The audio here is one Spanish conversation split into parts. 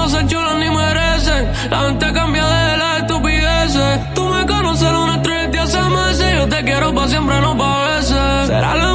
no se chulan ni merecen. La gente cambia de las estupideces. Tú me conoces una estrella hace meses. Yo te quiero pa' siempre, no pa' veces. Será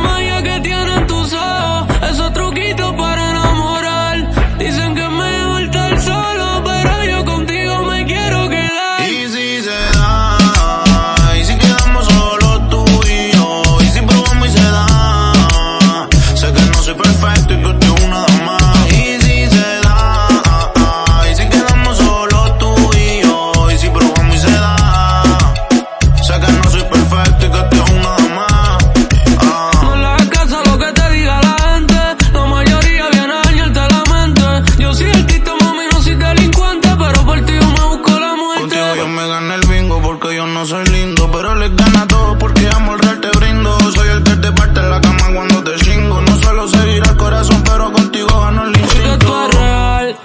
pero les gana todo porque amo el real te brindo. Soy el que te parte en la cama cuando te chingo. No suelo seguir al corazón, pero contigo gano el instinto. Tú eres real,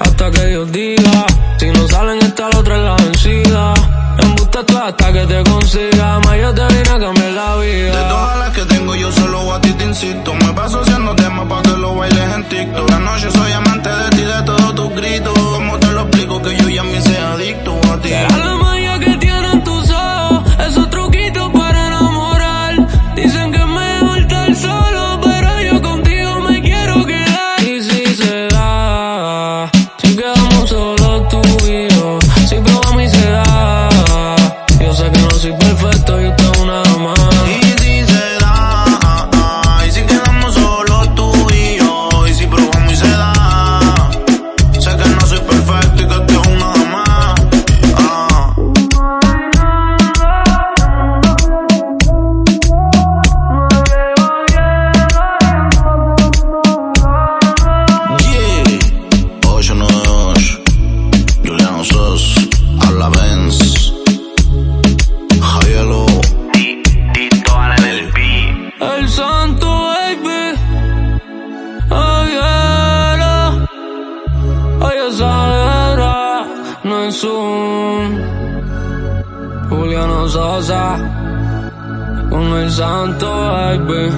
hasta que Dios diga. Si no salen esta la otra es la vencida. En busca tú hasta que te consiga. Más yo te vine a cambiar la vida. De todas las que tengo yo solo a ti te insisto. Me paso haciendo temas pa' que lo bailes en TikTok. La noche soy sos, habla Benz. Javielo. El santo baby. Ayer. Ayer saliera. No es un. Juliano Sosa. Con el santo baby.